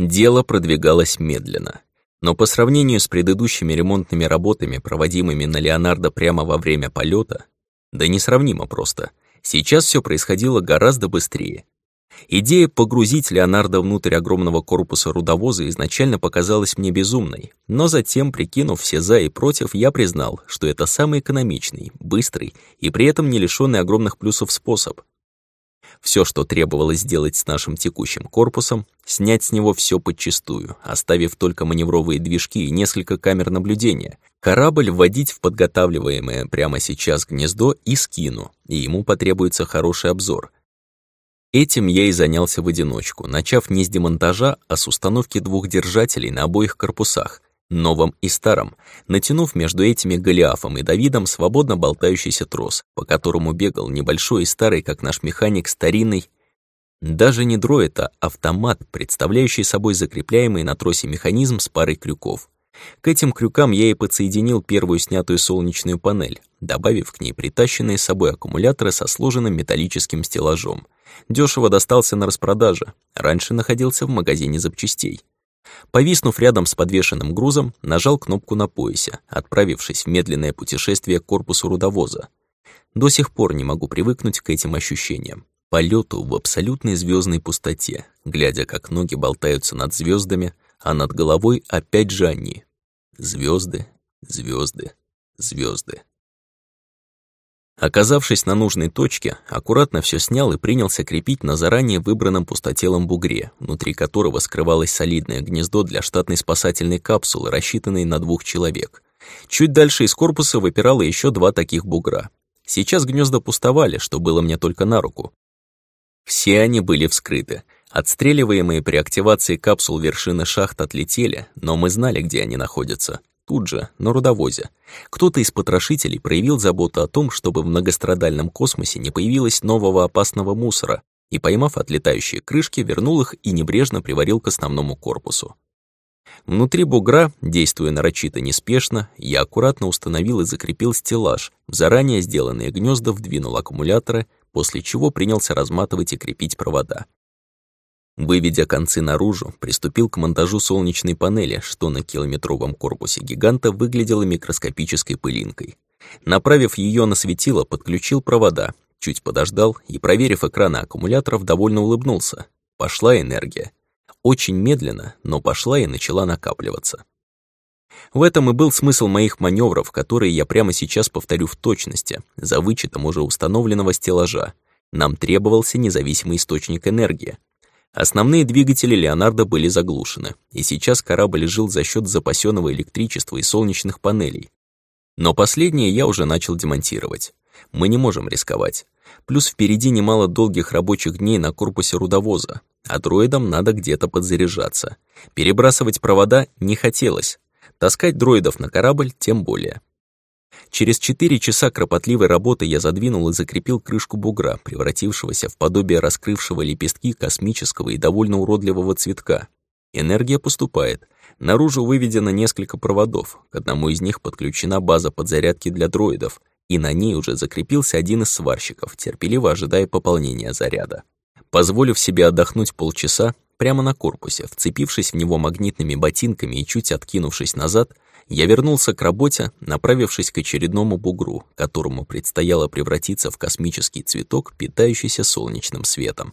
Дело продвигалось медленно. Но по сравнению с предыдущими ремонтными работами, проводимыми на Леонардо прямо во время полета, да несравнимо просто. Сейчас все происходило гораздо быстрее. Идея погрузить Леонардо внутрь огромного корпуса рудовоза изначально показалась мне безумной, но затем, прикинув все «за» и «против», я признал, что это самый экономичный, быстрый и при этом не лишённый огромных плюсов способ. Все, что требовалось сделать с нашим текущим корпусом, снять с него все подчистую, оставив только маневровые движки и несколько камер наблюдения, корабль вводить в подготавливаемое прямо сейчас гнездо и скину, и ему потребуется хороший обзор — Этим я и занялся в одиночку, начав не с демонтажа, а с установки двух держателей на обоих корпусах, новом и старом, натянув между этими Голиафом и Давидом свободно болтающийся трос, по которому бегал небольшой и старый, как наш механик, старинный, даже не дроид, а автомат, представляющий собой закрепляемый на тросе механизм с парой крюков. К этим крюкам я и подсоединил первую снятую солнечную панель, добавив к ней притащенные с собой аккумуляторы со сложенным металлическим стеллажом — Дешево достался на распродаже, раньше находился в магазине запчастей. Повиснув рядом с подвешенным грузом, нажал кнопку на поясе, отправившись в медленное путешествие к корпусу рудовоза. До сих пор не могу привыкнуть к этим ощущениям. Полету в абсолютной звездной пустоте, глядя, как ноги болтаются над звездами, а над головой опять же они. Звезды, звезды, звезды. Оказавшись на нужной точке, аккуратно все снял и принялся крепить на заранее выбранном пустотелом бугре, внутри которого скрывалось солидное гнездо для штатной спасательной капсулы, рассчитанной на двух человек. Чуть дальше из корпуса выпирало еще два таких бугра. Сейчас гнезда пустовали, что было мне только на руку. Все они были вскрыты. Отстреливаемые при активации капсул вершины шахт отлетели, но мы знали, где они находятся тут же, на рудовозе. Кто-то из потрошителей проявил заботу о том, чтобы в многострадальном космосе не появилось нового опасного мусора, и, поймав отлетающие крышки, вернул их и небрежно приварил к основному корпусу. Внутри бугра, действуя нарочито неспешно, я аккуратно установил и закрепил стеллаж, в заранее сделанные гнезда вдвинул аккумуляторы, после чего принялся разматывать и крепить провода. Выведя концы наружу, приступил к монтажу солнечной панели, что на километровом корпусе гиганта выглядело микроскопической пылинкой. Направив ее на светило, подключил провода, чуть подождал и, проверив экраны аккумуляторов, довольно улыбнулся. Пошла энергия. Очень медленно, но пошла и начала накапливаться. В этом и был смысл моих маневров, которые я прямо сейчас повторю в точности, за вычетом уже установленного стеллажа. Нам требовался независимый источник энергии, Основные двигатели Леонардо были заглушены, и сейчас корабль жил за счет запасенного электричества и солнечных панелей. Но последнее я уже начал демонтировать. Мы не можем рисковать. Плюс впереди немало долгих рабочих дней на корпусе рудовоза, а дроидам надо где-то подзаряжаться. Перебрасывать провода не хотелось. Таскать дроидов на корабль тем более. Через четыре часа кропотливой работы я задвинул и закрепил крышку бугра, превратившегося в подобие раскрывшего лепестки космического и довольно уродливого цветка. Энергия поступает. Наружу выведено несколько проводов, к одному из них подключена база подзарядки для дроидов, и на ней уже закрепился один из сварщиков, терпеливо ожидая пополнения заряда. Позволив себе отдохнуть полчаса, прямо на корпусе, вцепившись в него магнитными ботинками и чуть откинувшись назад, я вернулся к работе, направившись к очередному бугру, которому предстояло превратиться в космический цветок, питающийся солнечным светом.